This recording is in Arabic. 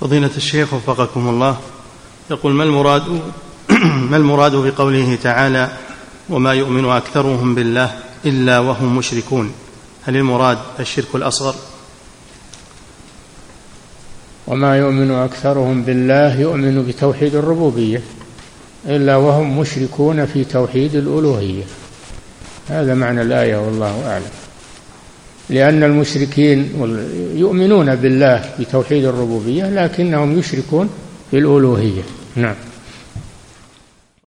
فضيلة الشيخ وفقكم الله. يقول ما المراد ما المراد بقوله تعالى وما يؤمن أكثرهم بالله إلا وهم مشركون هل المراد الشرك الأصغر؟ وما يؤمن أكثرهم بالله يؤمن بتوحيد الربوبية إلا وهم مشركون في توحيد الألوهية. هذا معنى الآية والله أعلم. لأن المشركين يؤمنون بالله بتوحيد الربوبية لكنهم يشركون بالألوهية. نعم.